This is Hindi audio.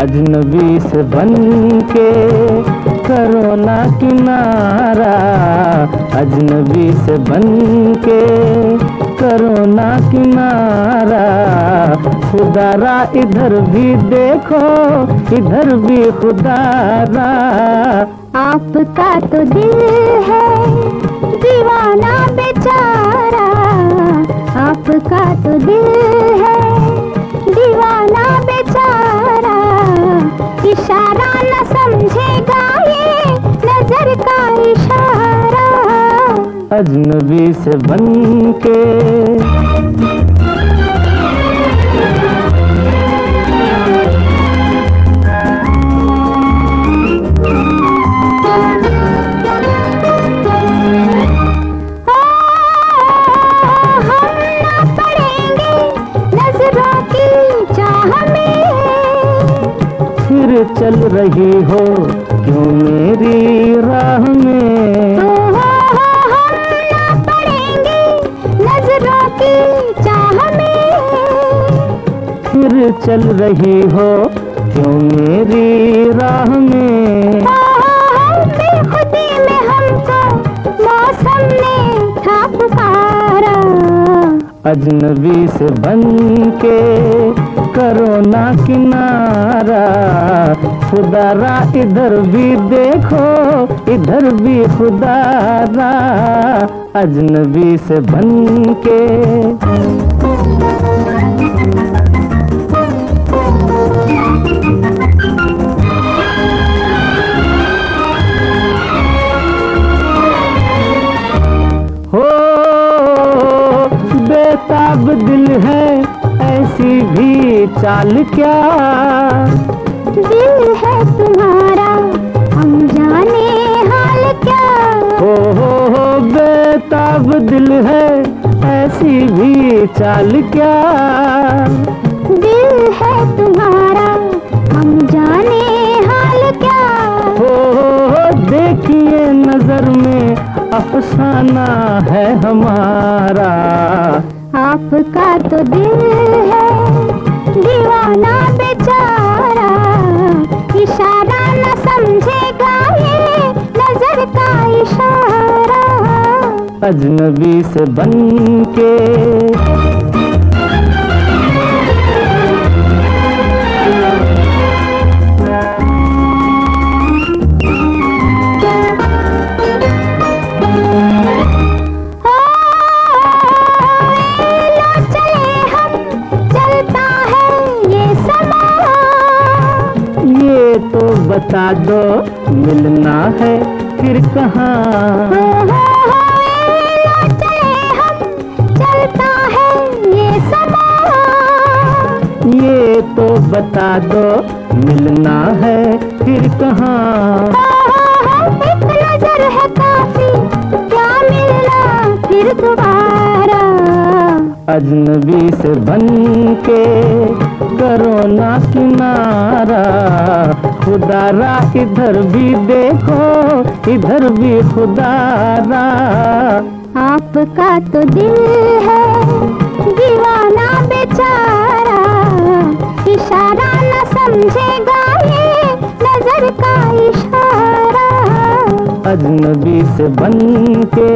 अजनबी से बन के करो ना किनारा। अजनबी से बन के करो ना किनारा। खुदारा, इधर भी देखो, इधर भी खुदारा। आपका तो दिल है, दीवाना बेचारा। आपका तो दिल है अजनबी से बन के चल रही हो क्यों मेरी राह में? चल रही हो क्यों मेरी राह में? बेखुदी में हमको मौसम ने था पुकारा अजनबी से बन के करो ना किनारा। खुदारा इधर भी देखो इधर भी खुदारा। अजनबी से बन के बेताब दिल है ऐसी भी चाल क्या? दिल है तुम्हारा हम जाने हाल क्या? हो हो हो बेताब दिल है ऐसी भी चाल क्या? दिल है तुम्हारा हम जाने हाल क्या? हो हो हो देखिए नज़र में अफसाना है हमारा। आपका तो दिल है, दीवाना बेचारा। इशारा न समझेगा ये नज़र का इशारा। अजनबी से बन के बता दो, मिलना है फिर कहाँ? ये ये तो बता दो, मिलना है फिर कहाँ? अजनबी से बन के करो ना किनारा। खुदारा इधर भी देखो इधर भी खुदारा आपका तो दिल है दीवाना बेचारा। इशारा न समझेगा ये नज़र का इशारा। अजनबी से बन के